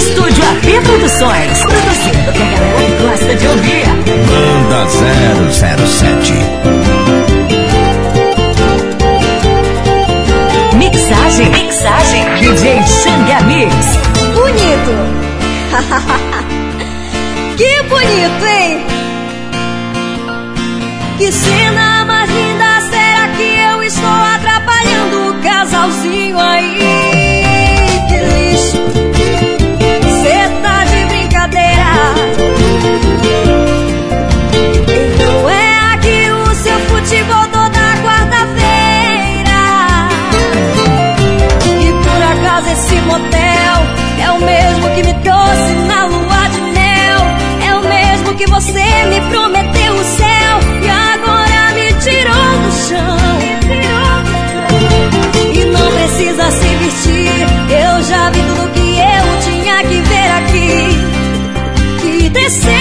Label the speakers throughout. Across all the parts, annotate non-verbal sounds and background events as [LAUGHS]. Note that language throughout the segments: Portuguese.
Speaker 1: Estúdio AP Produções. Produzindo o que a galera gosta de ouvir.
Speaker 2: Banda 007.
Speaker 1: Mixagem. Mixagem. DJ Xanga Mix.
Speaker 3: Bonito. [LAUGHS] que bonito, hein? Que cena mais linda, será que eu estou atrapalhando o casalzinho aí? Você me prometeu o céu e agora me tirou do chão. E não precisa se vestir, eu já vi tudo que eu tinha que ver aqui. Que decepção,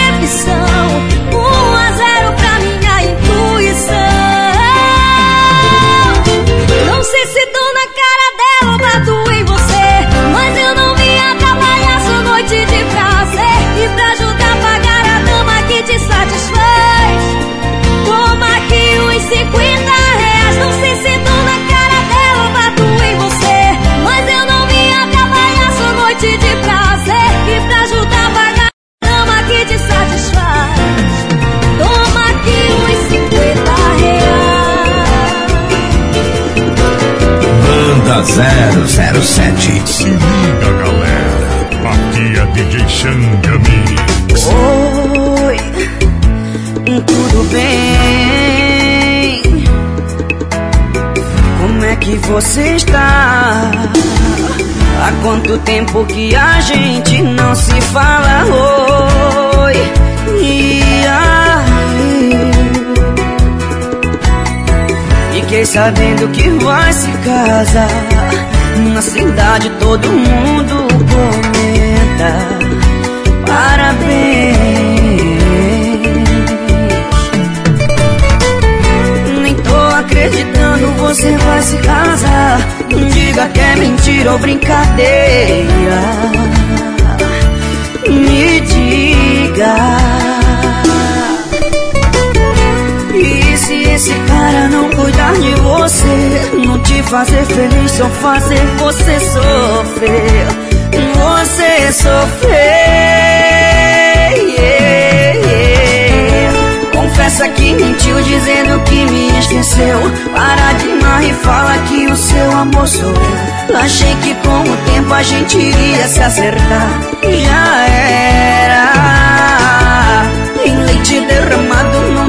Speaker 2: 007.
Speaker 4: Se liga, galera. Aqui é DJ Xanga Mix.
Speaker 5: Oi, tudo bem? Como é que você está? Há quanto tempo que a gente não se fala? Oi, e aí? Fiquei sabendo que vai se casar. Na cidade todo mundo comenta. Parabéns. Nem tô acreditando, você vai se casar. Diga que é mentira ou brincadeira. Me diga. Esse cara não cuidar de você, não te fazer feliz, só fazer você sofrer, você sofrer. Confessa que mentiu dizendo que me esqueceu. Para de mar e fala que o seu amor sou eu. Achei que com o tempo a gente iria se acertar. Já era.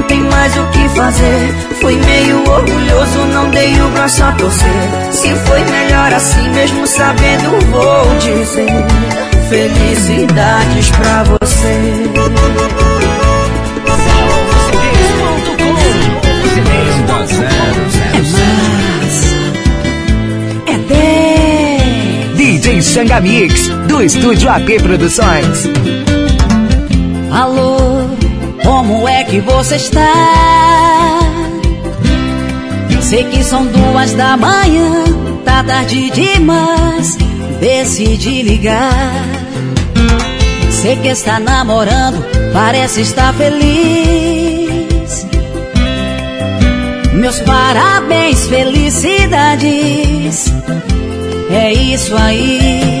Speaker 5: Não tem mais o que fazer. Fui meio orgulhoso, não dei o braço a torcer. Se foi melhor assim, mesmo sabendo, vou dizer: Felicidades pra você.
Speaker 2: Banda 007.
Speaker 1: É 10.
Speaker 6: DJ Xanga Mix, do Estúdio AP Produções.
Speaker 7: Alô, como é que você está? Sei que são duas da manhã, tá tarde demais. Decidi ligar. Sei que está namorando, parece estar feliz. Meus parabéns, felicidades. É isso aí.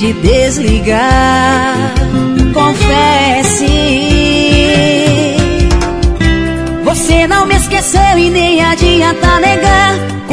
Speaker 7: de desligar, confesse. Você não me esqueceu e nem adianta negar.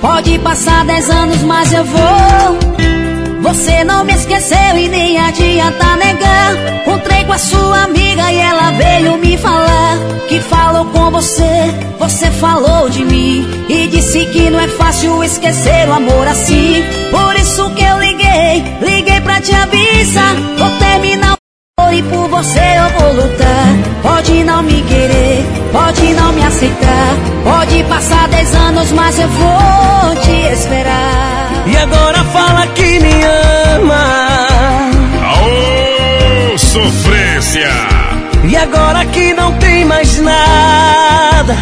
Speaker 7: Pode passar dez anos, mas eu vou. Você não me esqueceu e nem adianta negar. Encontrei com a sua amiga e ela veio me falar Que falou com você, você falou de mim E disse que não é fácil esquecer o amor assim. Por isso que eu liguei, liguei pra te avisar. Vou terminar amor e por você eu vou lutar Pode não me querer, pode não me aceitar Pode passar dez anos, mas eu vou te esperar
Speaker 8: e agora fala que me ama.
Speaker 4: Aô, sofrência!
Speaker 8: E agora que não tem mais nada.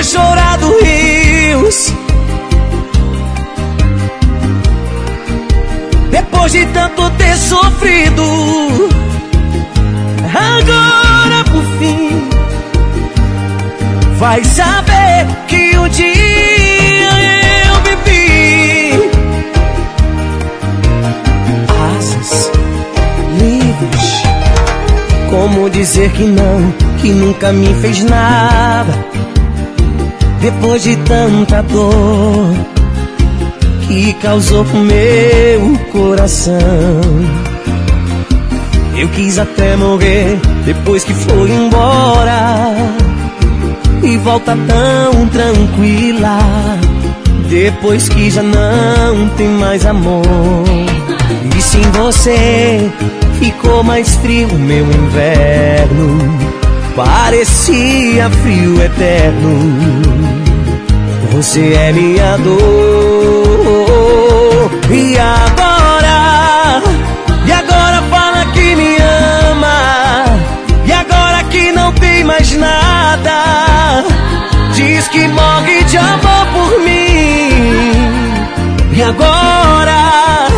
Speaker 8: Ter chorado rios Depois de tanto ter sofrido Agora por fim Vai saber que um dia eu vivi Asas livres. Como dizer que não, que nunca me fez nada Depois de tanta dor que causou pro meu coração. Eu quis até morrer depois que foi embora. E volta tão tranquila depois que já não tem mais amor. E sem você ficou mais frio meu inverno. Parecia frio eterno. Você é minha dor. E agora? E agora fala que me ama. E agora que não tem mais nada. Diz que morre de amor por mim. E agora?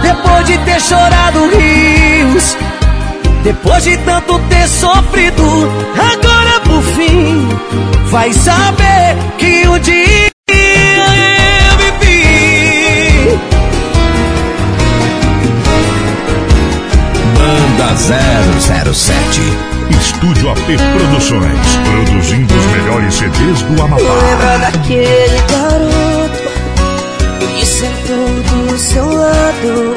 Speaker 8: Depois de ter chorado rios. Depois de tanto ter sofrido, agora por fim vai saber que o dia eu vivi.
Speaker 2: Banda 007
Speaker 4: Estúdio AP Produções, produzindo os melhores CDs do Amapá.
Speaker 5: Lembra daquele garoto que sentou do seu lado,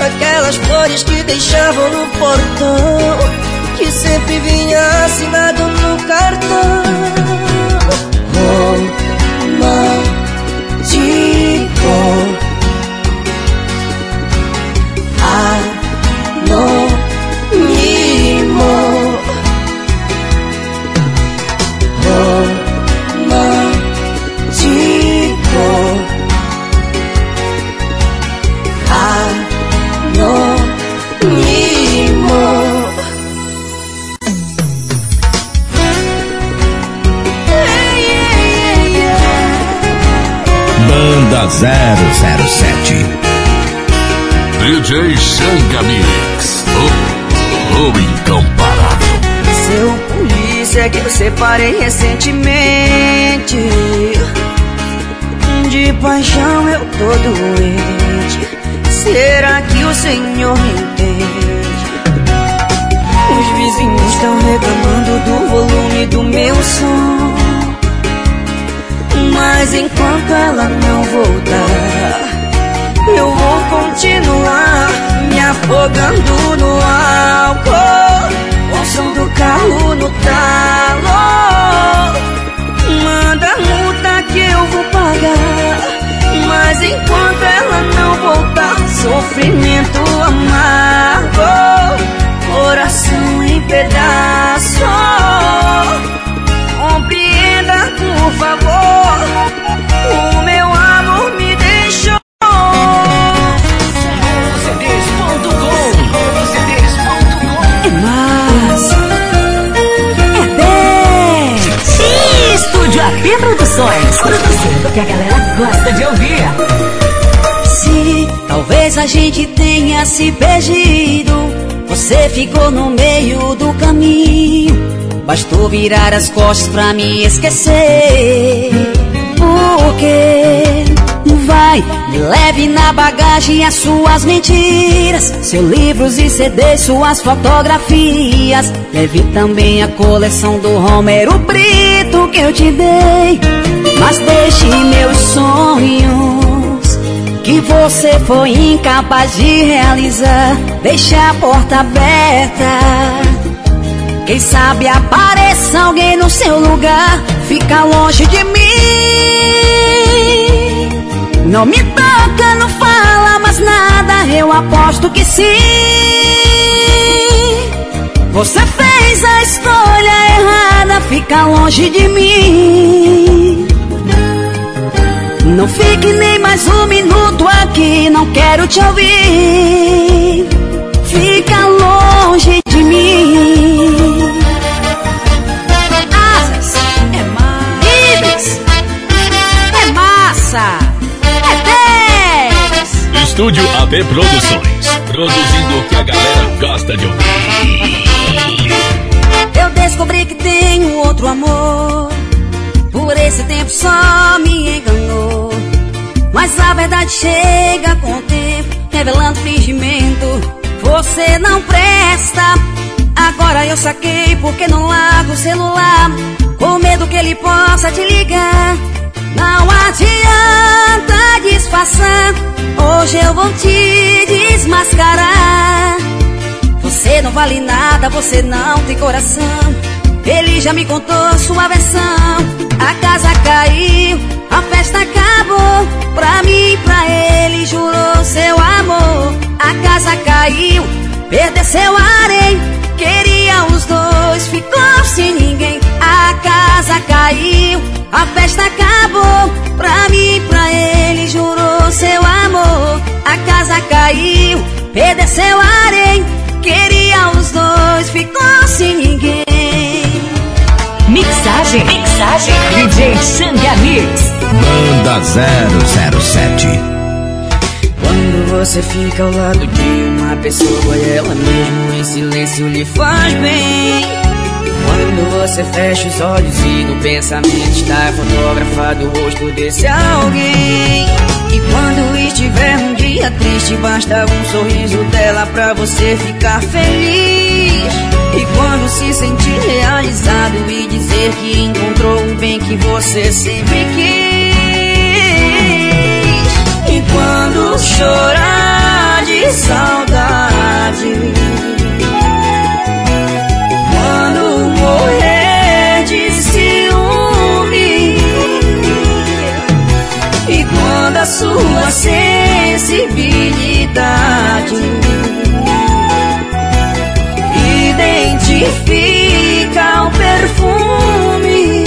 Speaker 5: Aquelas flores que deixavam no portão que sempre vinha assinado no cartão.
Speaker 2: 007
Speaker 4: DJ Xanga Mix, o, o incomparável.
Speaker 5: Seu polícia que eu separei recentemente. De paixão eu tô doente. Será que o senhor me entende? Os vizinhos estão reclamando do volume do meu som. Mas enquanto ela não voltar, eu vou continuar me afogando no álcool. O som do carro no talo. Manda a multa que eu vou pagar. Mas enquanto ela não voltar, sofrimento amargo, coração em pedaços. O meu amor me deixou.
Speaker 7: É massa. É 10.
Speaker 1: Estúdio AP Produções. Produzindo que a galera gosta de ouvir.
Speaker 7: Se talvez a gente tenha se perdido, você ficou no meio do caminho. Bastou virar as costas pra me esquecer. Porque vai, me leve na bagagem as suas mentiras, seus livros e CDs, suas fotografias. Leve também a coleção do Romero Brito que eu te dei. Mas deixe meus sonhos que você foi incapaz de realizar. Deixe a porta aberta. Quem sabe apareça alguém no seu lugar. Fica longe de mim. Não me toca, não fala mais nada. Eu aposto que sim. Você fez a escolha errada. Fica longe de mim. Não fique nem mais um minuto aqui, não quero te ouvir. Fica longe de É 10.
Speaker 9: Estúdio AB Produções. Produzindo o que a galera gosta de ouvir.
Speaker 7: Eu descobri que tenho outro amor. Por esse tempo só me enganou. Mas a verdade chega com o tempo, revelando fingimento. Você não presta. Agora eu saquei porque não largo o celular. Com medo que ele possa te ligar. Não adianta disfarçar. Hoje eu vou te desmascarar. Você não vale nada, você não tem coração. Ele já me contou sua versão. A casa caiu, a festa acabou. Pra mim e pra ele, jurou seu amor. A casa caiu, perdeu seu harém. Queria os dois, ficou sem ninguém. A casa caiu, a festa acabou. Pra mim e pra ele, jurou seu amor. A casa caiu, perdeu seu harém. Queria os dois, ficou sem ninguém.
Speaker 1: Mixagem. Mixagem. DJ Xanga Mix.
Speaker 2: Banda 007
Speaker 5: Quando você fica ao lado de uma pessoa ela mesmo em silêncio lhe faz bem. Quando você fecha os olhos e no pensamento está fotografado o rosto desse alguém. E quando estiver um dia triste, basta um sorriso dela pra você ficar feliz. E quando se sentir realizado e dizer que encontrou o bem que você sempre quis. E quando chorar de saudade, sua sensibilidade. Identifica o perfume.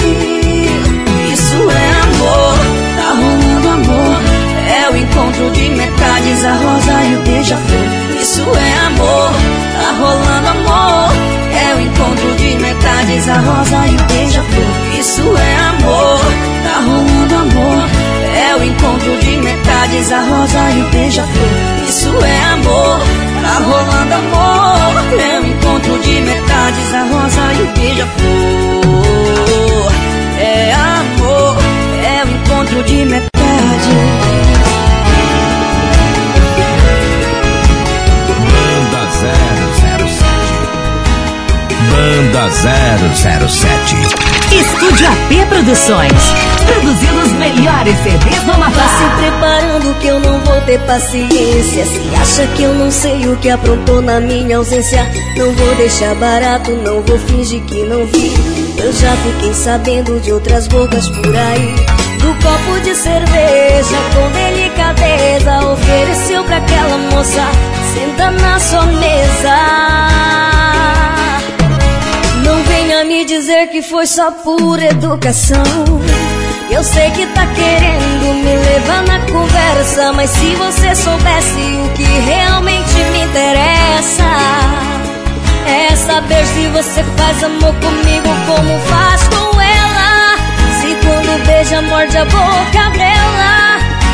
Speaker 5: Isso é amor, tá rolando amor. É o encontro de metades, a rosa e o beija-flor. Isso é amor, tá rolando amor. É o encontro de metades, a rosa e o beija-flor. Isso é amor, tá rolando amor é o encontro de metades, a rosa e o beija-flor. Isso é amor, tá rolando amor. É o encontro de metades, a rosa e o beija-flor. É amor, é o encontro de metades.
Speaker 2: Banda 007.
Speaker 1: Estúdio AP Produções. Produzindo os melhores CDs do Amapá.
Speaker 10: Vá se preparando que eu não vou ter paciência. Se acha que eu não sei o que aprontou na minha ausência, não vou deixar barato, não vou fingir que não vi. Eu já fiquei sabendo de outras bocas por aí. Do copo de cerveja com delicadeza ofereceu pra aquela moça. Senta na sua mesa. Me dizer que foi só por educação. Eu sei que tá querendo me levar na conversa, mas se você soubesse o que realmente me interessa, é saber se você faz amor comigo como faz com ela. Se quando beija, morde a boca dela.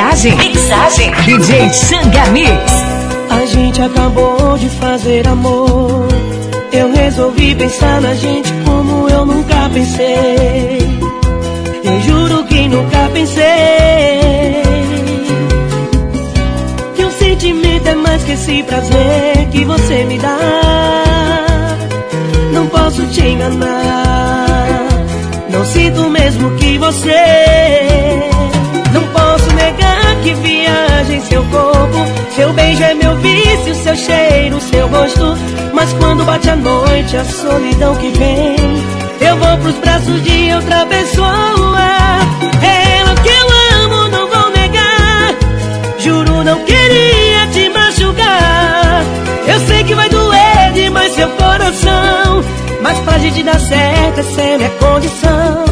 Speaker 1: Mixagem. Mixagem. DJ Xanga Mix.
Speaker 11: A gente acabou de fazer amor. Eu resolvi pensar na gente como eu nunca pensei. Eu juro que nunca pensei. Que o sentimento é mais que esse prazer que você me dá. Não posso te enganar. Não sinto mesmo que você. Que viaja em seu corpo. Seu beijo é meu vício, seu cheiro, seu gosto. Mas quando bate a noite, a solidão que vem, eu vou pros braços de outra pessoa. Ela que eu amo, não vou negar. Juro, não queria te machucar. Eu sei que vai doer demais seu coração. Mas pra gente dar certo, essa é minha condição.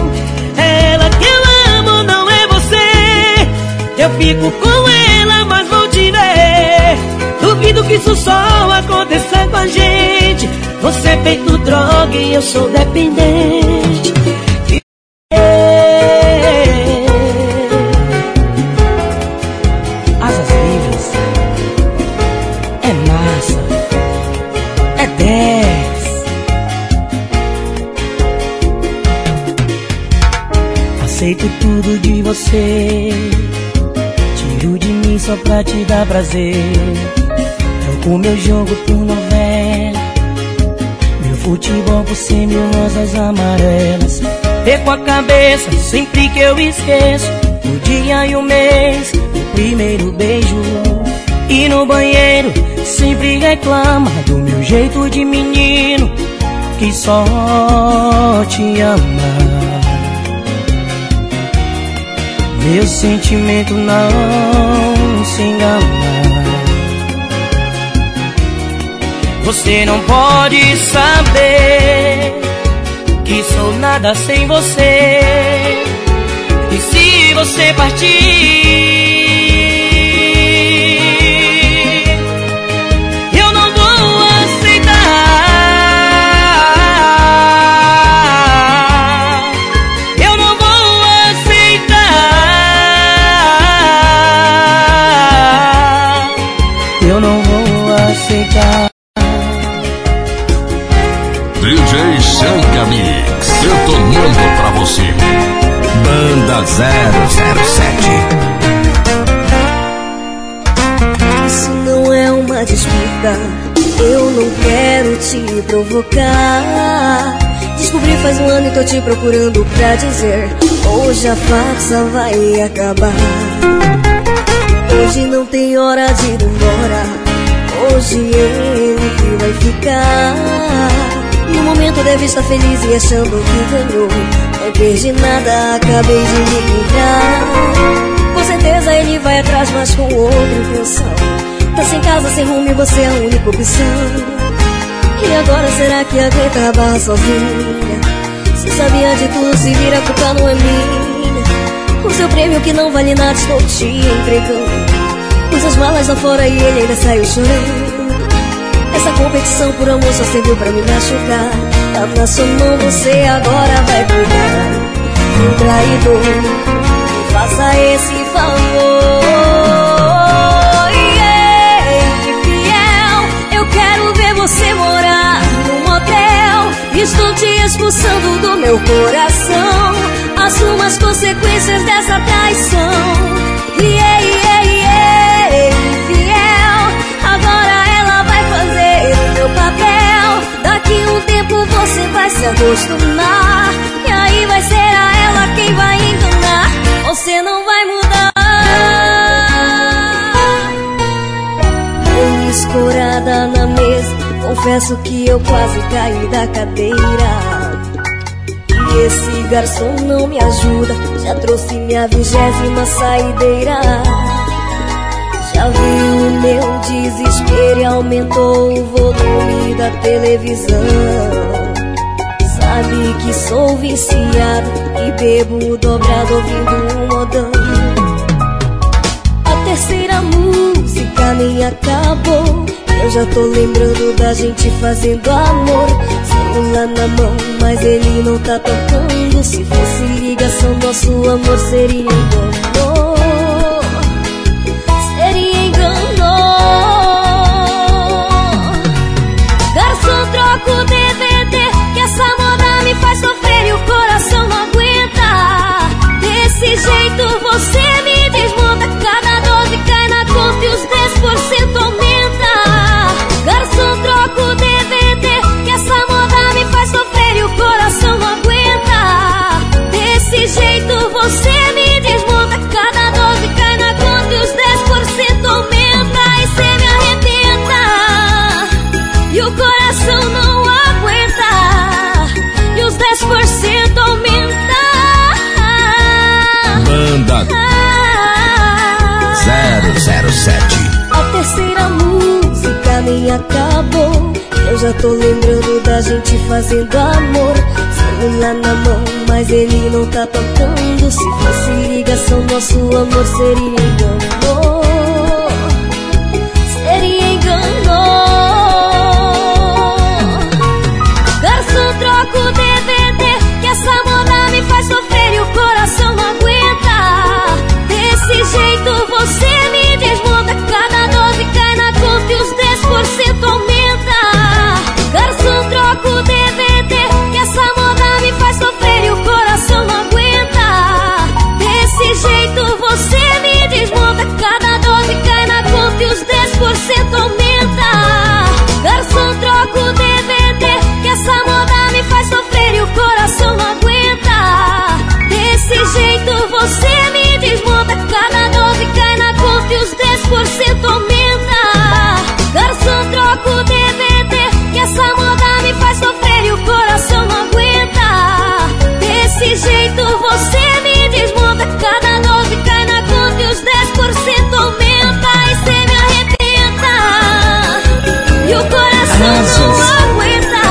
Speaker 11: Eu fico com ela, mas vou te ver. Duvido que isso só aconteça com a gente. Você é feito droga e eu sou dependente. Prazer. Troco meu jogo por novela. Meu futebol por cem mil rosas amarelas. Perco a cabeça sempre que eu esqueço. O dia e o mês, o primeiro beijo. E no banheiro sempre reclama do meu jeito de menino que só te ama. Meu sentimento não se engana. Você não pode saber que sou nada sem você. E se você partir,
Speaker 9: detonando pra você.
Speaker 2: Banda 007.
Speaker 10: Isso não é uma disputa. Eu não quero te provocar. Descobri faz um ano e tô te procurando pra dizer: Hoje a farsa vai acabar. Hoje não tem hora de ir embora. Hoje ele que vai ficar. Momento deve estar feliz e achando que ganhou. Não perdi nada, acabei de me livrar. Com certeza ele vai atrás, mas com outra intenção. Tá sem casa, sem rumo e você é a única opção. E agora será que aguenta barra sozinha? Se sabia de tudo, se vira, culpa não é minha. O seu prêmio que não vale nada, estou te entregando. Pus as malas lá fora e ele ainda saiu chorando. Essa competição por amor só serviu pra me machucar. Tá na sua mão, você agora vai cuidar. Um traidor, me faça esse favor. Yeah, fiel, eu quero ver você morar num motel. Estou te expulsando do meu coração. Assuma as consequências dessa traição. Yeah, yeah, yeah, Um tempo você vai se acostumar. E aí vai ser a ela quem vai enganar. Você não vai mudar. Eu escorada na mesa. Confesso que eu quase caí da cadeira. E esse garçom não me ajuda. Já trouxe minha vigésima saideira. Já viu o meu desespero e aumentou o volume da televisão. Sabe que sou viciado e bebo dobrado ouvindo um modão. A terceira música nem acabou. Eu já tô lembrando da gente fazendo amor. Celular na mão, mas ele não tá tocando. Se fosse ligação, nosso amor seria engano. Seria jeito você me acabou. Eu já tô lembrando da gente fazendo amor. Celular na mão, mas ele não tá tocando. Se fosse ligação, nosso amor seria engano. 10% aumenta. Garçom, troca o DVD, que essa moda me faz sofrer e o coração não aguenta. Desse jeito você me desmonta, cada 12 cai na conta e os 10% aumenta. E cê me arrependa. e o coração não aguenta.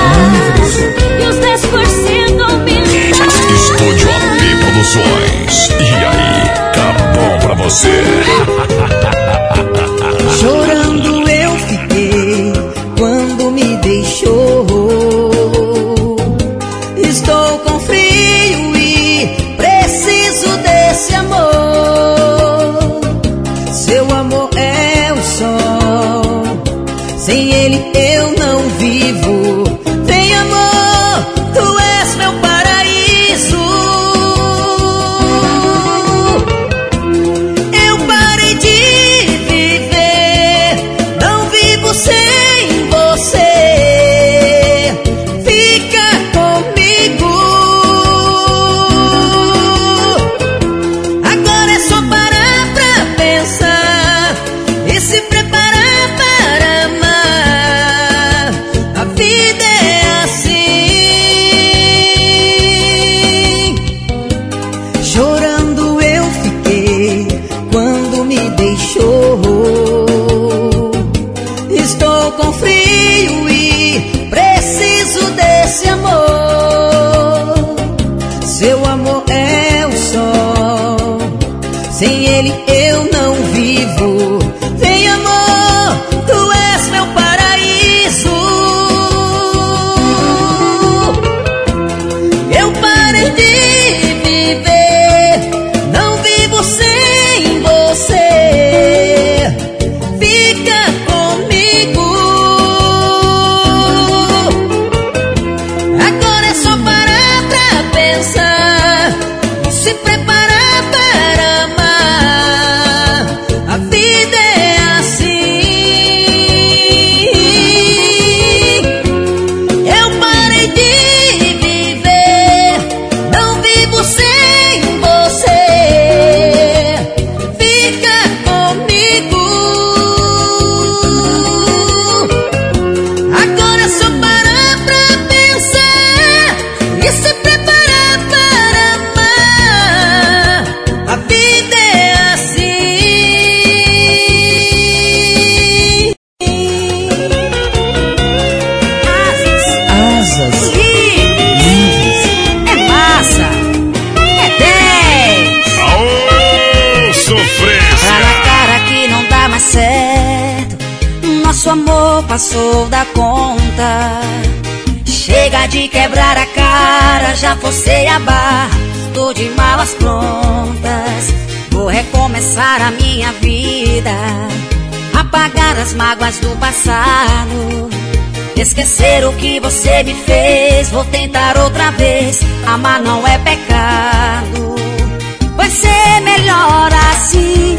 Speaker 5: E os 10% aumenta. Estúdio AP Produções, e
Speaker 4: aí,
Speaker 7: tá bom pra você? Quebrar a cara, já forcei a barra. Tô de malas prontas. Vou recomeçar a minha vida. Apagar as mágoas do passado. Esquecer o que você me fez. Vou tentar outra vez. Amar não é pecado. Vai ser melhor assim.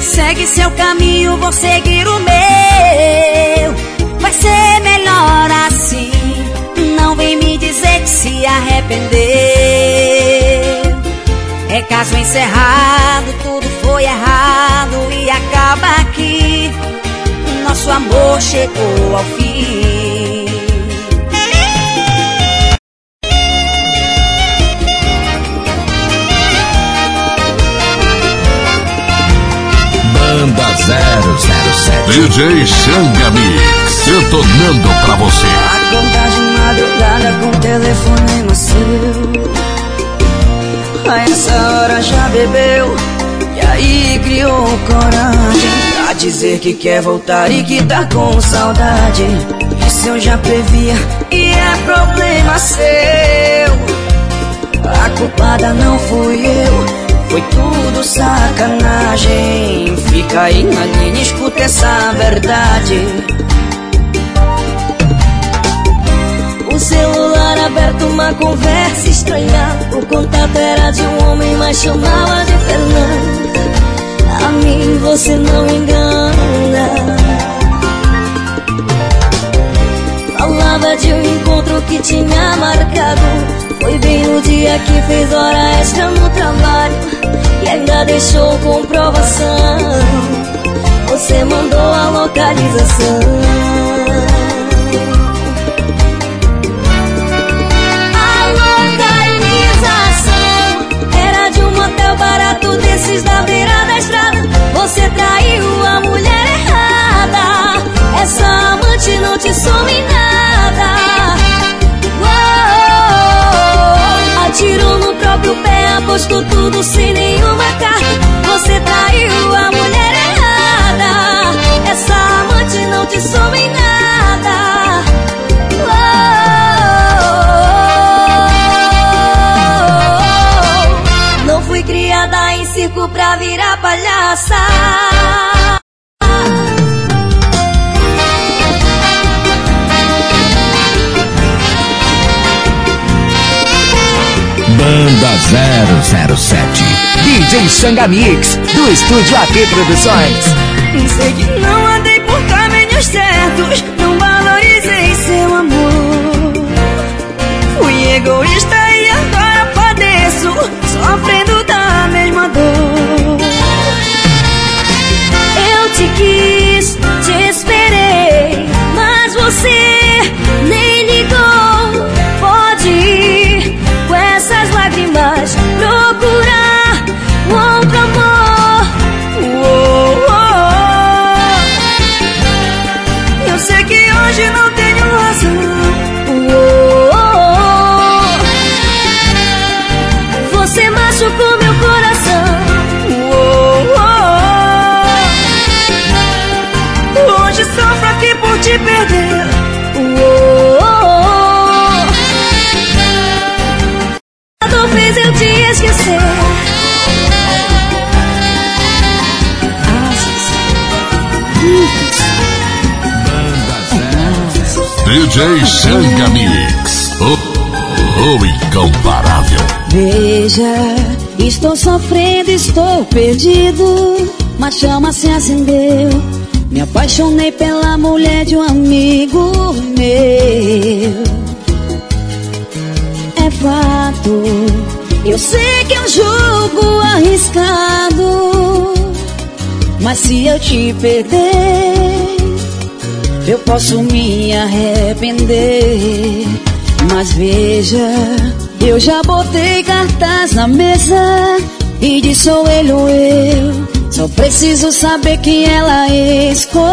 Speaker 7: Segue seu caminho, vou seguir o meu. Vai ser melhor assim. Dizer que se arrependeu. É caso encerrado, tudo foi errado e acaba aqui. Nosso amor chegou ao fim.
Speaker 2: Banda 007.
Speaker 9: DJ Xanga Mix, detonando pra você.
Speaker 5: Acordar de madrugada com telefone seu. A essa hora já bebeu E aí criou coragem Pra dizer que quer voltar e que tá com saudade Isso eu já previa e é problema seu A culpada não fui eu Foi tudo sacanagem Fica aí na linha, escuta essa verdade
Speaker 10: aberto, uma conversa estranha. O contato era de um homem, mas chamava de Fernando. A mim você não engana. Falava de um encontro que tinha marcado. Foi bem no dia que fez hora extra no trabalho. E ainda deixou comprovação. Você mandou a localização. Desses da beira da estrada. Você traiu a mulher errada. Essa amante não te some em nada. Uou, atirou no próprio pé, apostou tudo sem nenhuma carta. Você traiu a mulher errada. Essa amante não te some em nada. Virar palhaça.
Speaker 2: Banda 007.
Speaker 3: DJ Xanga Mix, do estúdio AP Produções.
Speaker 5: Sei que não andei por caminhos certos, não valorizei seu amor. Fui egoísta e agora padeço, sofrendo
Speaker 10: você nem ligou. Pode ir com essas lágrimas procurar outro amor.
Speaker 5: Eu sei que hoje não
Speaker 2: DJ Xanga Mix. O, o incomparável.
Speaker 7: Veja, estou sofrendo, estou perdido. Mas chama se acendeu. Me apaixonei pela mulher de um amigo meu. É fato, eu sei que é um jogo arriscado. Mas se eu te perder, eu posso me arrepender. Mas veja, eu já botei cartaz na mesa e sou ele ou eu. Só preciso saber quem ela escolheu.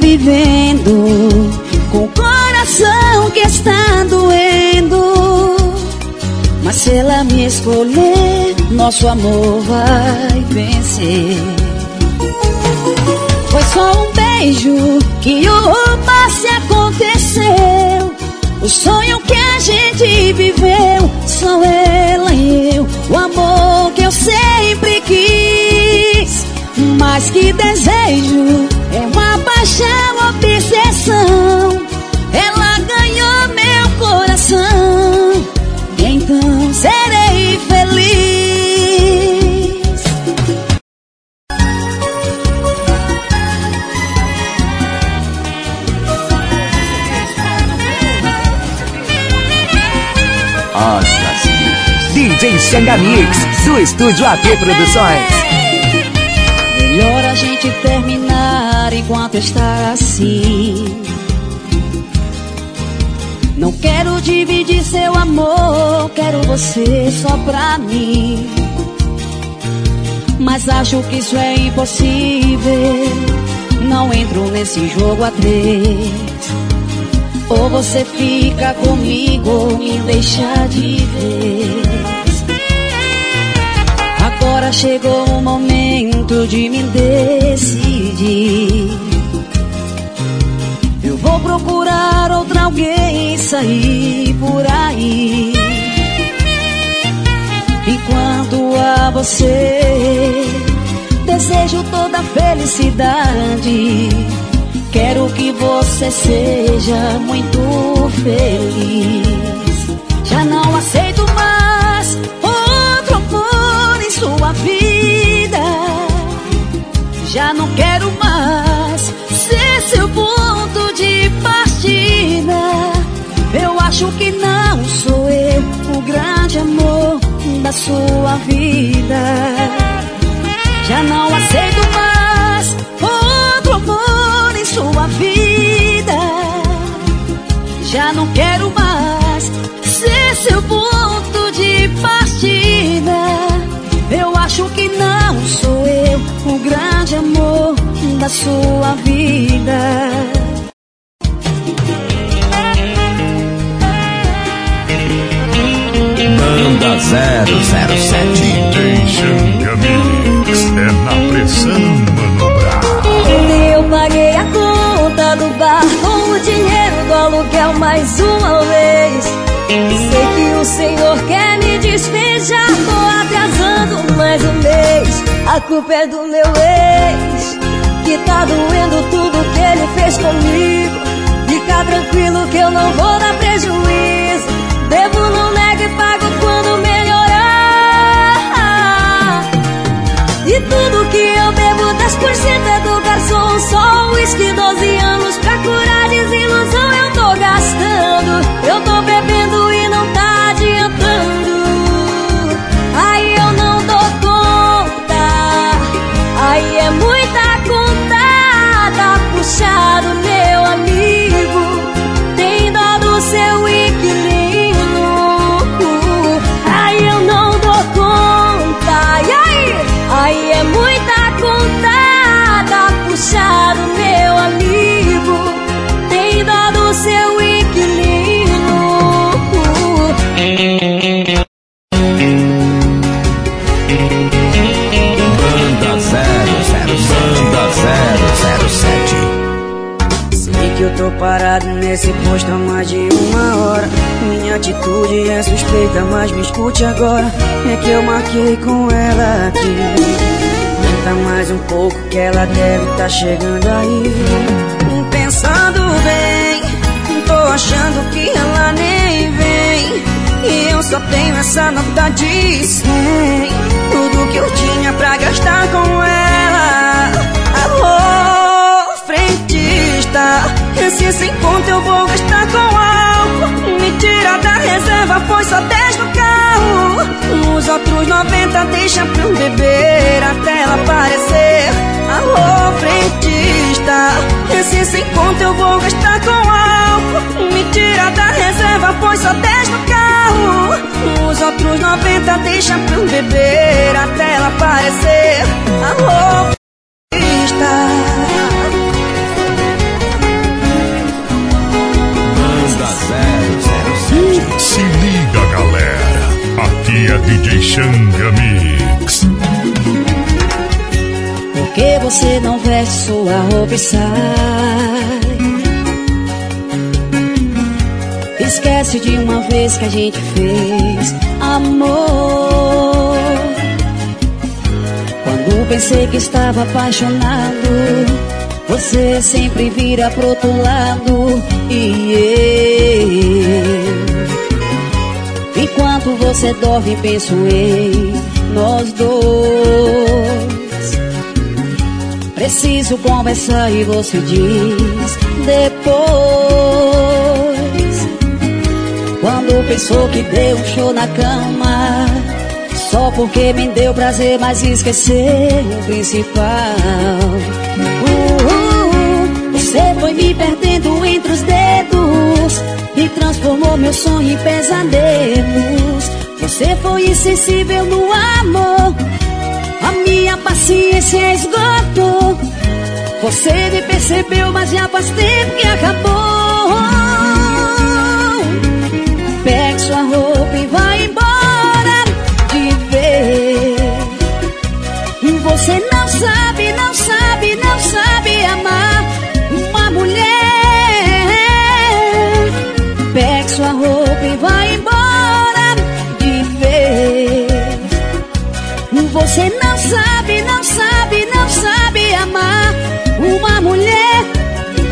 Speaker 7: Vivendo com o coração que está doendo. Mas se ela me escolher, nosso amor vai vencer. Foi só um beijo que o passe aconteceu. O sonho que a gente viveu, só ela e eu. O amor que eu sempre quis. Mas que desejo, é uma paixão, obsessão.
Speaker 3: DJ Xanga Mix, do estúdio AP Produções.
Speaker 7: Melhor a gente terminar enquanto está assim. Não quero dividir seu amor, quero você só pra mim. Mas acho que isso é impossível. Não entro nesse jogo a três. Ou você fica comigo ou me deixa de vez. Agora chegou o momento de me decidir. Eu vou procurar outra alguém e sair por aí. Enquanto a você desejo toda felicidade. Quero que você seja muito feliz. Já não aceito mais outro amor em sua vida. Já não quero mais ser seu ponto de partida. Eu acho que não sou eu o grande amor da sua vida. Já não aceito mais sua vida. Já não quero mais ser seu ponto de partida. Eu acho que não sou eu o grande amor da sua vida.
Speaker 2: Banda 007.
Speaker 4: DJ Xanga Mix. É na pressão, Mano
Speaker 10: Sei que o senhor quer me despejar, tô atrasando mais um mês. A culpa é do meu ex, que tá doendo tudo que ele fez comigo. Fica tranquilo que eu não vou dar prejuízo. Devo, não nego e pago quando melhorar. E tudo que eu bebo, 10% é do garçom. Só uísque, 12 anos pra curar desilusão. Eu tô gastando, eu tô
Speaker 5: lado nesse posto há mais de uma hora. Minha atitude é suspeita, mas me escute agora. É que eu marquei com ela aqui. Aguenta mais um pouco que ela deve tá chegando aí. Pensando bem, tô achando que ela nem vem. E eu só tenho essa nota de 100. Tudo que eu tinha pra gastar com ela. Esse sem conto eu vou gastar com álcool. Me tira da reserva, foi só 10 no carro. Os outros 90 deixa pra eu beber até ela aparecer. Alô, frentista. Esse sem conto eu vou gastar com álcool. Me tira da reserva, foi só 10 no carro. Os outros 90 deixa pra eu beber até ela aparecer. Alô, frentista.
Speaker 4: Aqui é DJ Xanga Mix.
Speaker 7: Por que você não veste sua roupa e sai? Esquece de uma vez que a gente fez amor. Quando pensei que estava apaixonado, você sempre vira pro outro lado e eu. Enquanto você dorme, penso em nós dois. Preciso conversar e você diz depois. Quando pensou que deu um show na cama, só porque me deu prazer, mas esqueceu o principal. Uh, uh, uh, você foi me perdendo entre os dedos transformou meu sonho em pesadelos. Você foi insensível no amor. A minha paciência esgotou. Você me percebeu, mas já faz tempo que acabou. Pegue sua roupa e vai embora de vez. Você não Você não sabe, não sabe, não sabe amar uma mulher.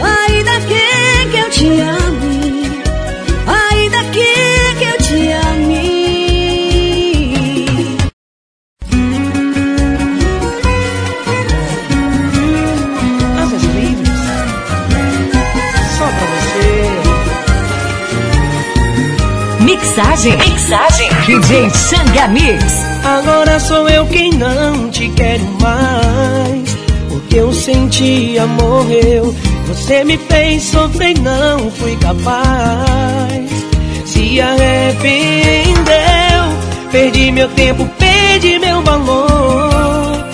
Speaker 7: Ainda que, que eu te ame, ainda que, que eu te ame.
Speaker 11: Asas livres. Só pra você.
Speaker 1: Mixagem, mixagem. DJ Xanga Mix.
Speaker 11: Agora sou eu quem não te quero mais. O que eu sentia morreu. Você me fez sofrer, não fui capaz. Se arrependeu, perdi meu tempo, perdi meu valor.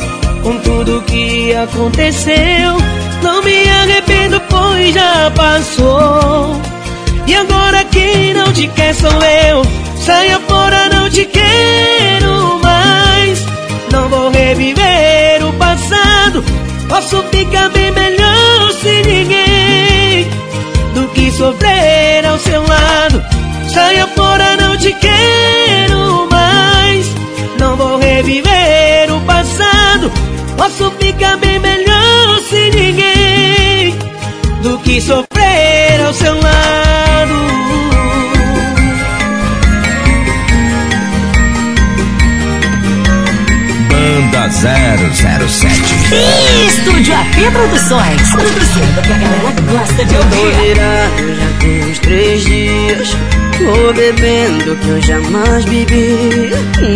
Speaker 11: Com tudo que aconteceu, não me arrependo, pois já passou. E agora quem não te quer sou eu. Saia fora, não te quero mais. Não vou reviver o passado. Posso ficar bem melhor sem ninguém do que sofrer ao seu lado. Saia fora, não te quero mais. Não vou reviver o passado. Posso ficar bem melhor sem ninguém do que sofrer ao seu lado.
Speaker 2: 007.
Speaker 1: Estúdio AP Produções. Produzindo o que a galera gosta de ouvir.
Speaker 5: virado já tem uns três dias Tô bebendo que eu jamais bebi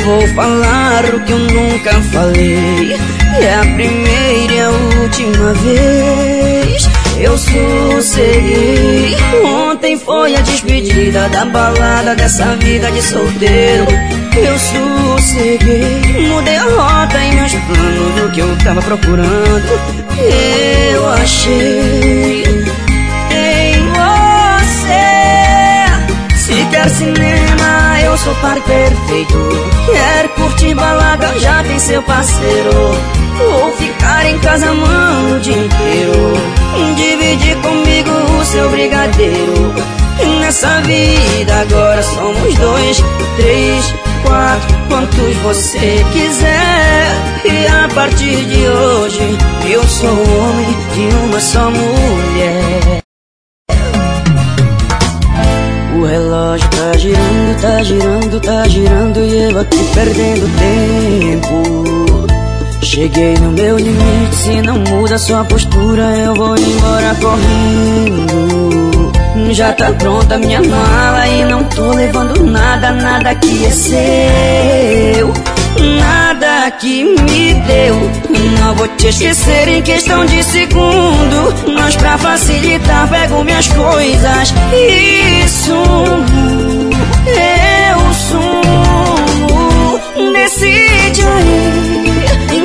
Speaker 5: Vou falar o que eu nunca falei É a primeira e a última vez Eu sosseguei Ontem foi a despedida da balada Dessa vida de solteiro Eu sosseguei Mudei a rota e meus planos Do que eu tava procurando Eu achei em você. Se quer cinema, eu sou par perfeito. Quer curtir balada, já tem seu parceiro. Seu brigadeiro. Nessa vida agora somos dois, três, quatro, quantos você quiser. E a partir de hoje, eu sou homem de uma só mulher. O relógio tá girando, tá girando, tá girando e eu aqui perdendo tempo. Cheguei no meu limite, se não muda sua postura, eu vou embora correndo. Já tá pronta minha mala e não tô levando nada, nada que é seu. Nada que me deu. Não vou te esquecer em questão de segundo. Mas pra facilitar, pego minhas coisas sumo. Eu sumo. Decide aí.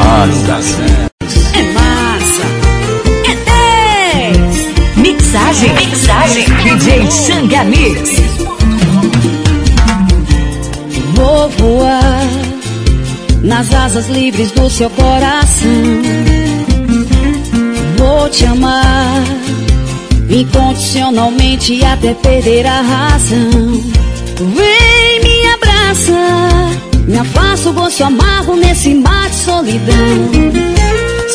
Speaker 1: Asas. É massa. É 10. Mixagem. Mixagem. DJ Xanga Mix.
Speaker 7: Vou voar nas asas livres do seu coração. Vou te amar incondicionalmente até perder a razão. Vem me abraça, me afasto gosto amargo nesse mar de solidão.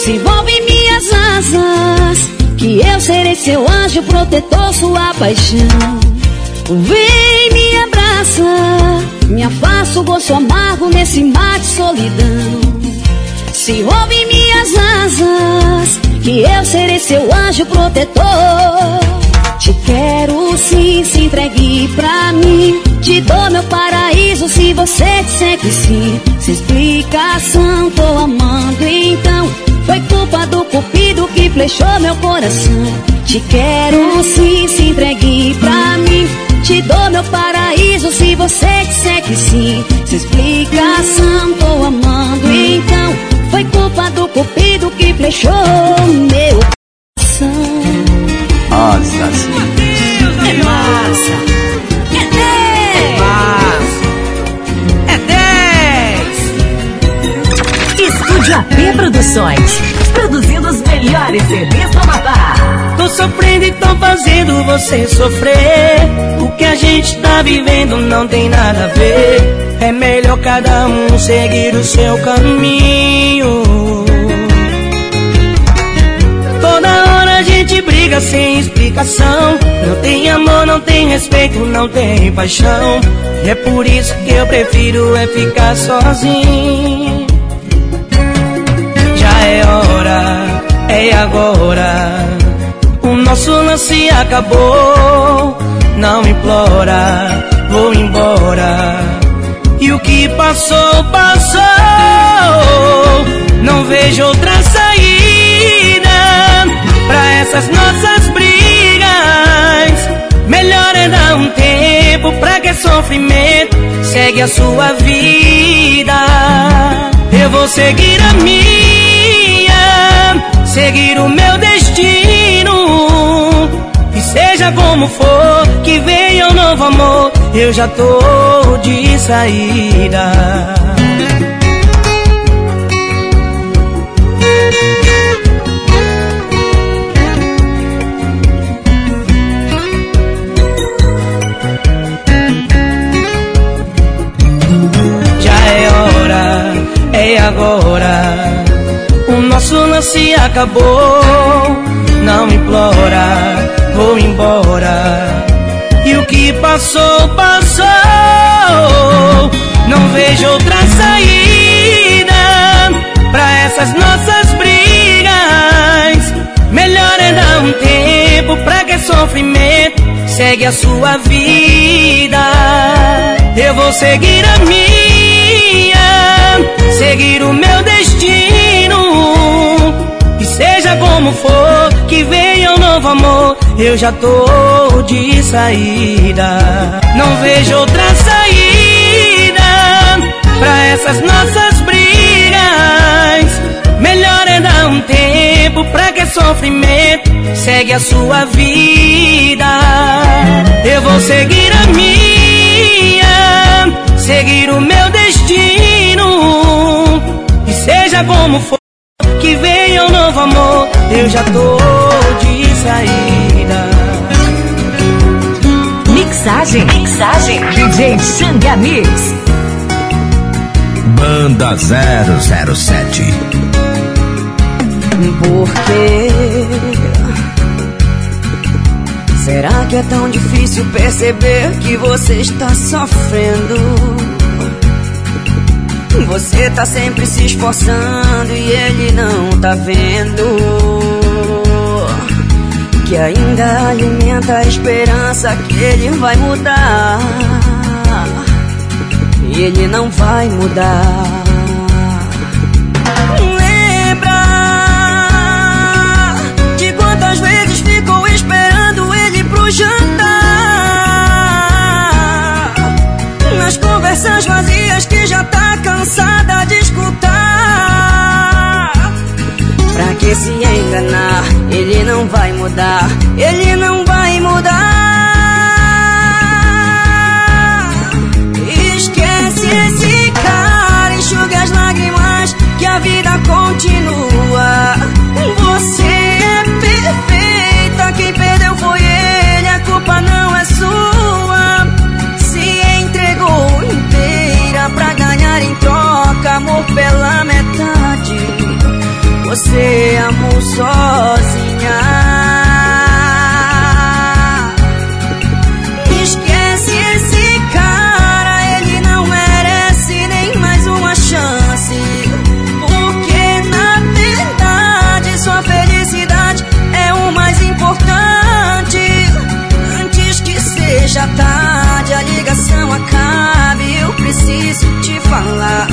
Speaker 7: Se envolve minhas asas, que eu serei seu anjo protetor, sua paixão. Vem me abraça, me afasto gosto amargo nesse mar de solidão. Se envolve minhas asas, que eu serei seu anjo protetor. Te quero sim, se entregue pra mim. Te dou meu paraíso se você disser que sim. Sem explicação, tô amando então. Foi culpa do cupido que flechou meu coração. Te quero sim, se entregue pra mim. Te dou meu paraíso se você disser que sim. Sem explicação, tô amando então. Foi culpa do cupido que flechou meu coração.
Speaker 2: Asas.
Speaker 1: É massa. 10. 10. Estúdio AP Produções. Produzindo os melhores CDs do Amapá.
Speaker 11: Tô sofrendo e tô fazendo você sofrer. O que a gente tá vivendo não tem nada a ver. É melhor cada um seguir o seu caminho. Toda hora a gente briga sem explicação. Não tem amor, não tem respeito, não tem paixão. E é por isso que eu prefiro é ficar sozinho. Hora, é agora. O nosso lance acabou. Não implora, vou embora. E o que passou, passou. Não vejo outra saída pra essas nossas brigas. Melhor é dar um tempo pra que sofrimento segue a sua vida. Eu vou seguir a minha, seguir o meu destino. E seja como for, que venha um novo amor, eu já tô de saída. Lance acabou. Não implora, vou embora. E o que passou, passou. Não vejo outra saída pra essas nossas brigas. Melhor é dar um tempo pra que sofrimento segue a sua vida. Eu vou seguir a minha, seguir o meu destino. E seja como for, que venha um novo amor, eu já tô de saída. Não vejo outra saída Pra essas nossas brigas Melhor é dar um tempo pra que sofrimento Segue a sua vida Eu vou seguir a minha Seguir o meu destino E seja como for Que venha um novo amor Eu já tô de saída
Speaker 1: Mixagem, mixagem, DJ Xanga Mix.
Speaker 3: Banda 007
Speaker 5: Por quê? Será que é tão difícil perceber que você está sofrendo? Você tá sempre se esforçando e ele não tá vendo que ainda alimenta a esperança que ele vai mudar. E ele não vai mudar. Pro jantar? Nas conversas vazias que já tá cansada de escutar. Pra que se enganar? Ele não vai mudar. Ele não vai mudar. Esquece esse cara, enxuga as lágrimas que a vida continua. Você sua. Se entregou inteira pra ganhar em troca amor pela metade. Você amou sozinha. Preciso te falar,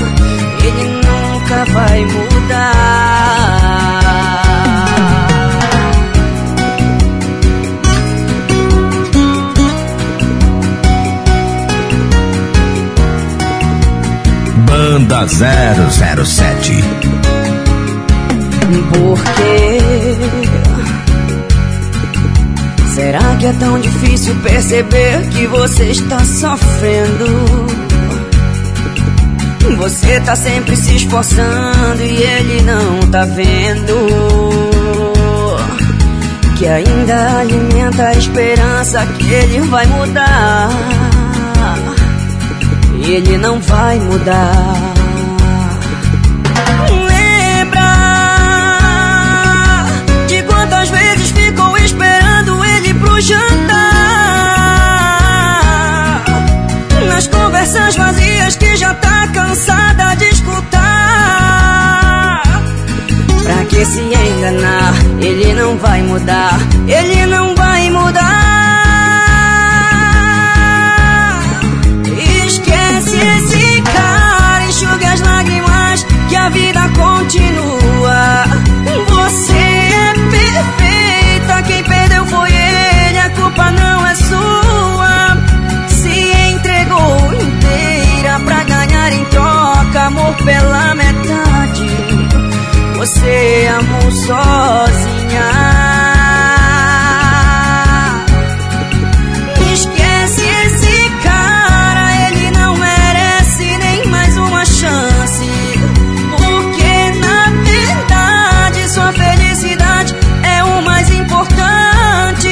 Speaker 5: ele nunca vai mudar.
Speaker 3: Banda 007
Speaker 5: Por quê? Será que é tão difícil perceber que você está sofrendo? Você tá sempre se esforçando e ele não tá vendo. Que ainda alimenta a esperança que ele vai mudar. Ele não vai mudar. Lembra de quantas vezes ficou esperando ele pro jantar? Nas conversas vazias Se enganar? Ele não vai mudar. Ele não vai mudar. Esquece esse cara, enxuga as lágrimas que a vida continua. Você é perfeita, quem perdeu foi ele, a culpa não é sua. Se entregou inteira pra ganhar em troca amor pela metade. Você amou sozinha. Esquece esse cara, ele não merece nem mais uma chance. Porque na verdade sua felicidade é o mais importante.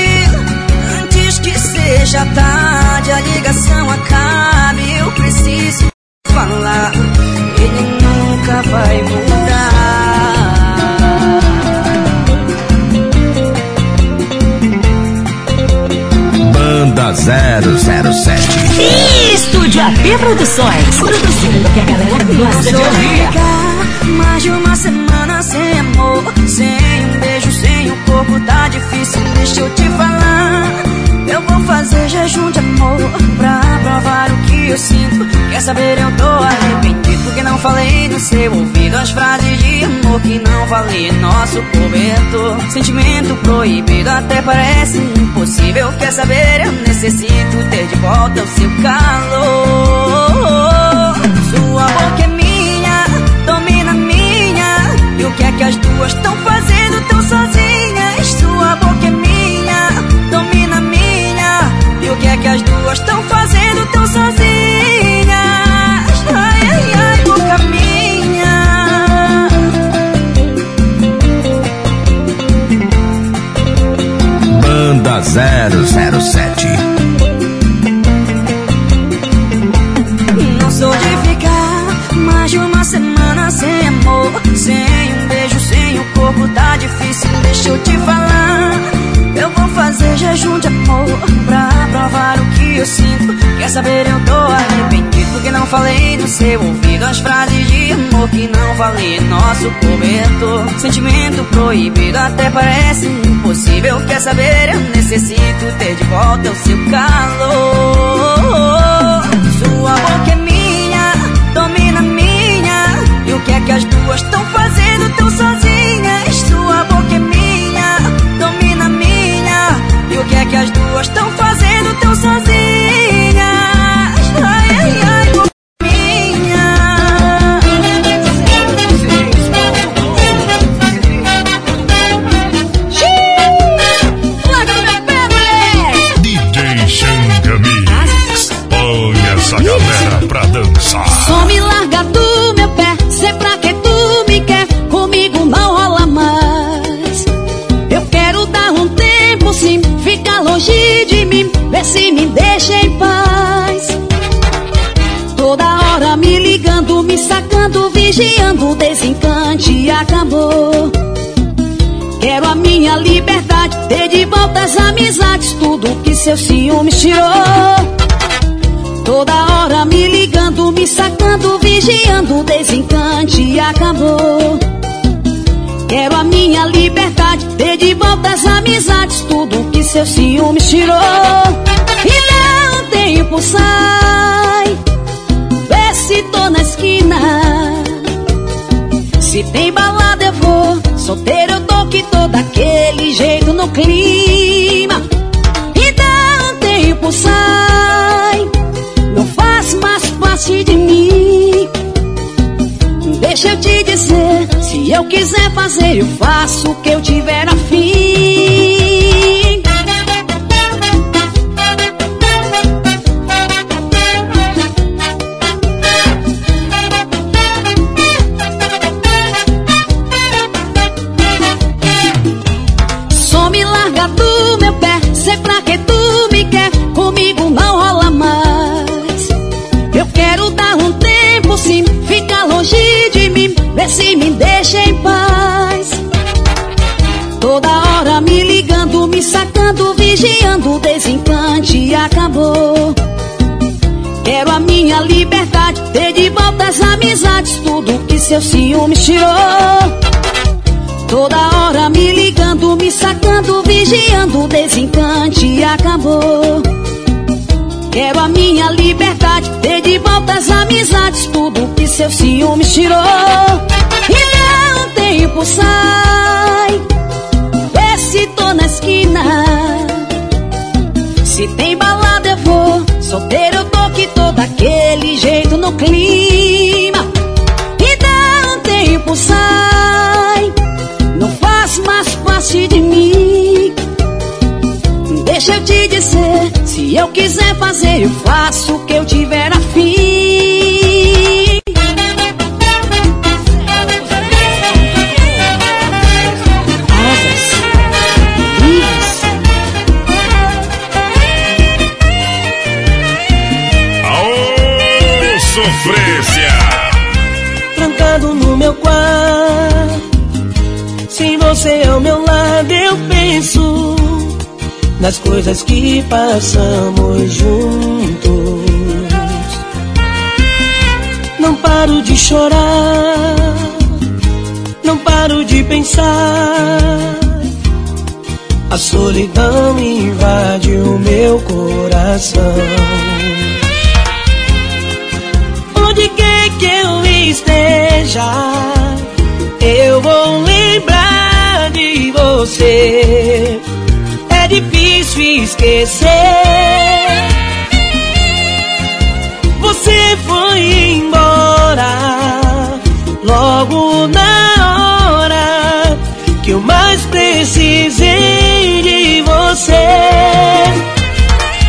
Speaker 5: Antes que seja tarde, a ligação acabe. Eu preciso falar, ele nunca vai mudar.
Speaker 3: Banda 007
Speaker 1: Estúdio AP Produções. Produzindo que a galera gosta de ouvir.
Speaker 5: mais de uma semana sem amor, sem um beijo, sem um corpo, tá difícil. Deixa eu te falar. Eu vou fazer jejum de amor pra provar o que eu sinto. Quer saber? Eu tô arrependido porque não falei no seu ouvido as frases de amor que não em nosso cobertor. Sentimento proibido até parece impossível. Quer saber? Eu necessito ter de volta o seu calor. Seu ouvido as frases de amor que não no nosso cobertor. Sentimento proibido até parece impossível. Quer saber, eu necessito ter de volta o seu calor. Sua boca é minha, domina minha. E o que é que as duas estão fazendo tão sozinhas? Sua boca é minha, domina minha. E o que é que as duas estão fazendo
Speaker 7: seu ciúme tirou. Toda hora me ligando, me sacando, vigiando, desencante acabou. Quero a minha liberdade, ter de volta as amizades, tudo que seu ciúme tirou. E não tempo sai, vê se tô na esquina. Se tem balada eu vou, solteiro eu tô que tô daquele jeito no clima. O tempo sai, não faz mais parte de mim. Deixa eu te dizer, se eu quiser fazer, eu faço o que eu tiver a minha liberdade, ter de volta as amizades, tudo que seu ciúme tirou. Toda hora me ligando, me sacando, vigiando, desencante acabou. Quero a minha liberdade, ter de volta as amizades, tudo que seu ciúme tirou. E não tempo sai, se tô na esquina. Se tem balada eu vou, solteiro eu tô tô daquele jeito no clima. E dá um tempo sai, não faz mais parte de mim. Deixa eu te dizer, se eu quiser fazer, eu faço o que eu tiver a
Speaker 11: nas coisas que passamos juntos. Não paro de chorar, não paro de pensar. A solidão invade o meu coração. Onde quer que eu esteja, eu vou lembrar de você. Difícil esquecer. Você foi embora logo na hora eu mais precisei de você.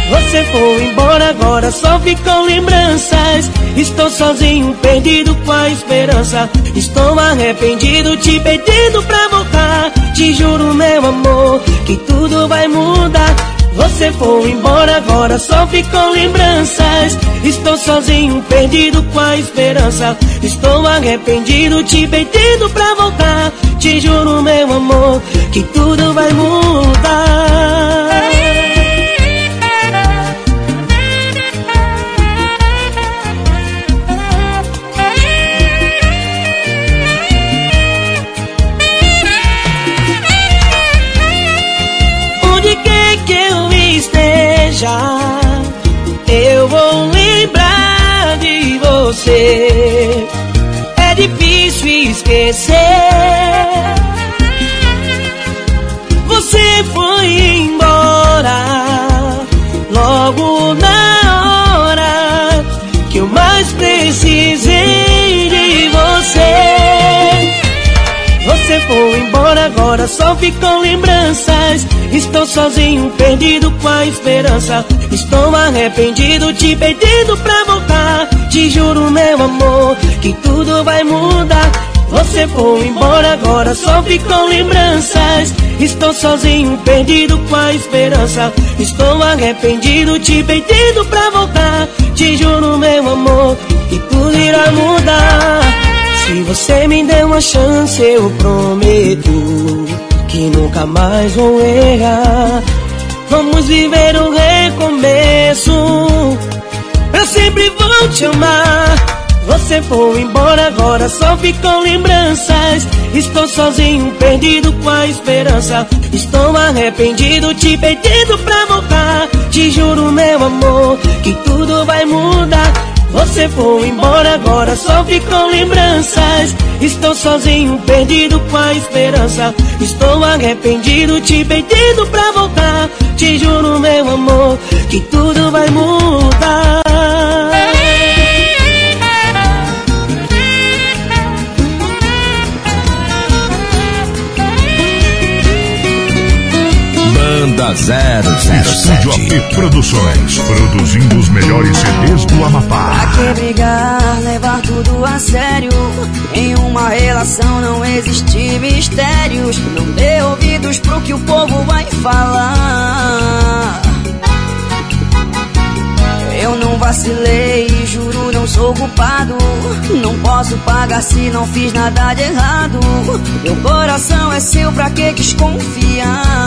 Speaker 11: Você foi embora, agora só ficam lembranças. Estou sozinho, perdido com a esperança. Estou arrependido, te pedindo pra voltar. Te juro, meu amor, que tudo vai mudar. Você foi embora, agora só ficam lembranças. Estou sozinho, perdido com a esperança. Estou arrependido, te pedindo pra voltar. Te juro, meu amor, que tudo vai mudar. Logo na hora que eu mais precisei de você. Você foi embora, agora só ficam lembranças. Estou sozinho, perdido com a esperança. Estou arrependido, te pedindo pra voltar. Te juro, meu amor, que tudo vai mudar. Você foi embora, agora só ficam lembranças. Estou sozinho, perdido com a esperança. Estou arrependido, te pedindo pra voltar. Te juro, meu amor, que tudo irá mudar. Se você me der uma chance, eu prometo que nunca mais vou errar. Vamos viver um recomeço. Eu sempre vou te amar. Você foi embora, agora só ficam lembranças. Estou sozinho, perdido com a esperança. Estou arrependido, te pedindo pra voltar. Te juro, meu amor, que tudo vai mudar. Você foi embora, agora só ficam lembranças. Estou sozinho, perdido com a esperança. Estou arrependido, te pedindo pra voltar. Te juro, meu amor, que tudo vai mudar.
Speaker 2: Banda 007
Speaker 4: Estúdio AP Produções, produzindo os melhores CDs do Amapá.
Speaker 5: Pra que brigar, levar tudo a sério? Em uma relação não existe mistérios. Não dê ouvidos pro que o povo vai falar. Eu não vacilei, juro, não sou culpado. Não posso pagar se não fiz nada de errado. Meu coração é seu, pra que desconfiar?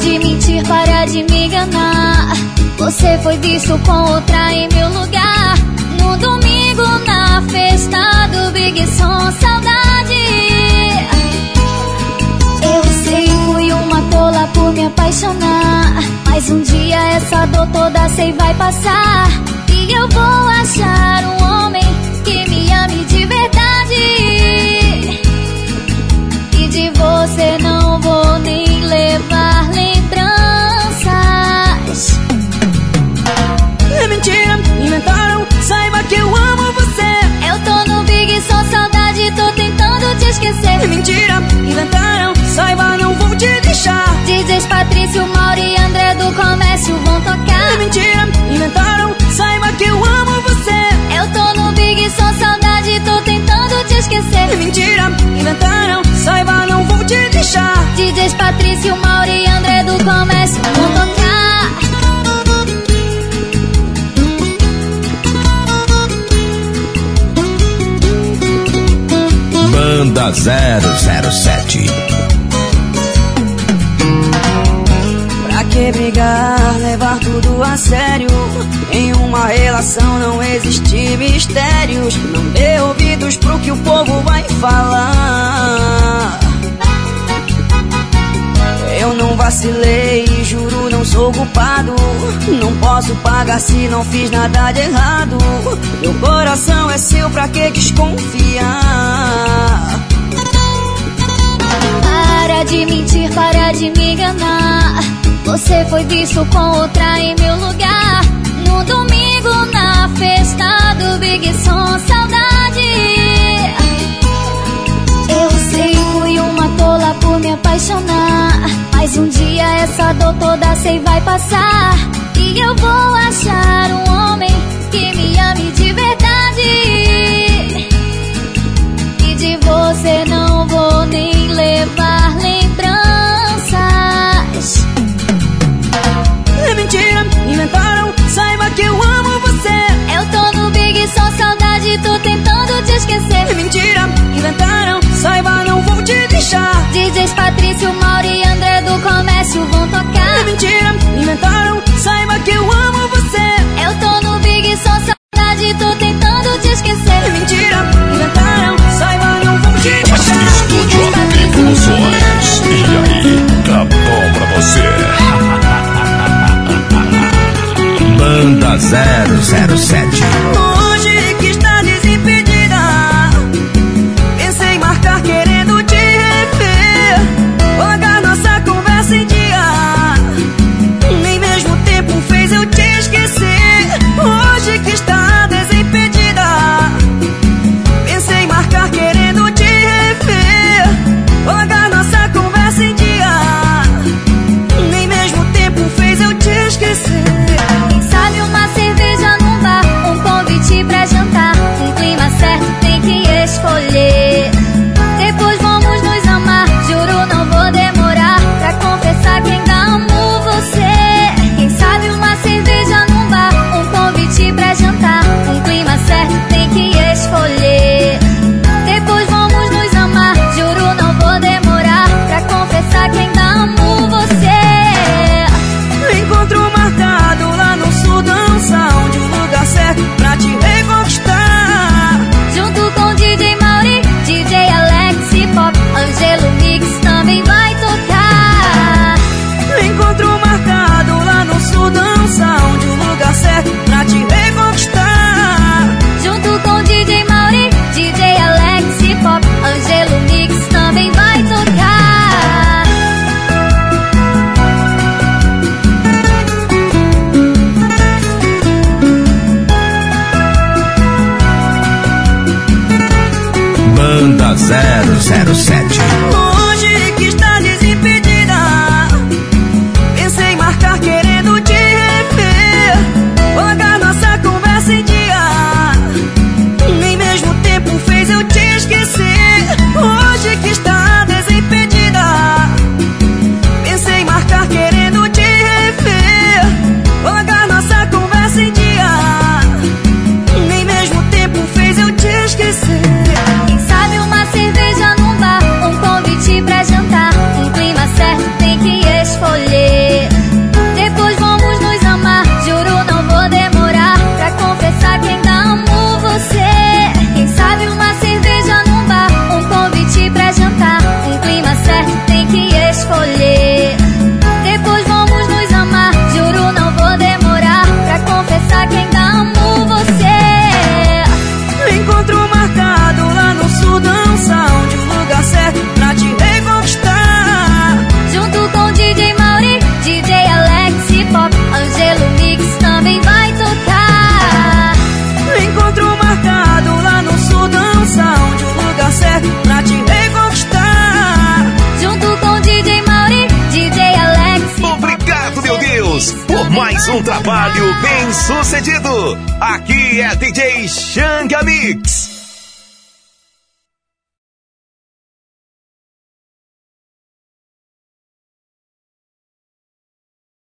Speaker 3: De mentir, para de me enganar. Você foi visto com outra em meu lugar. No domingo, na festa do Big Som, saudade. Eu sei, fui uma tola por me apaixonar. Mas um dia essa dor toda sei vai passar. E eu vou achar um homem que me ame de verdade. E de você não vou nem
Speaker 5: mentira, inventaram, saiba que eu amo você.
Speaker 3: Eu tô no Big Som, saudade, tô tentando te esquecer.
Speaker 5: É mentira, inventaram, saiba, não vou te deixar.
Speaker 3: DJs Patrício, Mauri e André do Comércio vão tocar.
Speaker 5: É mentira, inventaram, saiba que eu amo você.
Speaker 3: Eu tô no Big Som, saudade, tô tentando te
Speaker 5: É
Speaker 3: esquecer.
Speaker 5: mentira, inventaram, saiba, não vou te deixar.
Speaker 3: DJs Patrício, Mauri e André do Comércio vão tocar.
Speaker 2: Banda 007
Speaker 5: Pra que brigar, levar tudo a sério? Em uma relação não existe mistérios. Não dê ouvidos pro que o povo vai falar. Eu não vacilei, juro, não sou culpado. Não posso pagar se não fiz nada de errado. Meu coração é seu, pra que desconfiar?
Speaker 3: Para de mentir, para de me enganar. Você foi visto com outra em meu lugar. No domingo, na festa do Big Som, saudade
Speaker 10: apaixonar. Mas um dia essa dor toda sei vai passar. E eu vou achar um homem que me ame de verdade. E de você não vou nem levar lembranças.
Speaker 5: É mentira, inventaram. Saiba que eu amo você.
Speaker 10: Eu tô no Big, só saudade, tô tentando te esquecer.
Speaker 5: É mentira, inventaram te deixar.
Speaker 10: Patrício, Mauro e André do Comércio vão tocar.
Speaker 5: É mentira, inventaram, saiba que eu amo você.
Speaker 10: É eu tô no Big Som, saudade, tô tentando te esquecer.
Speaker 5: É mentira, inventaram, saiba, não vou te deixar.
Speaker 9: Estúdio Evoluções, e aí, tá bom pra você?
Speaker 3: Banda 007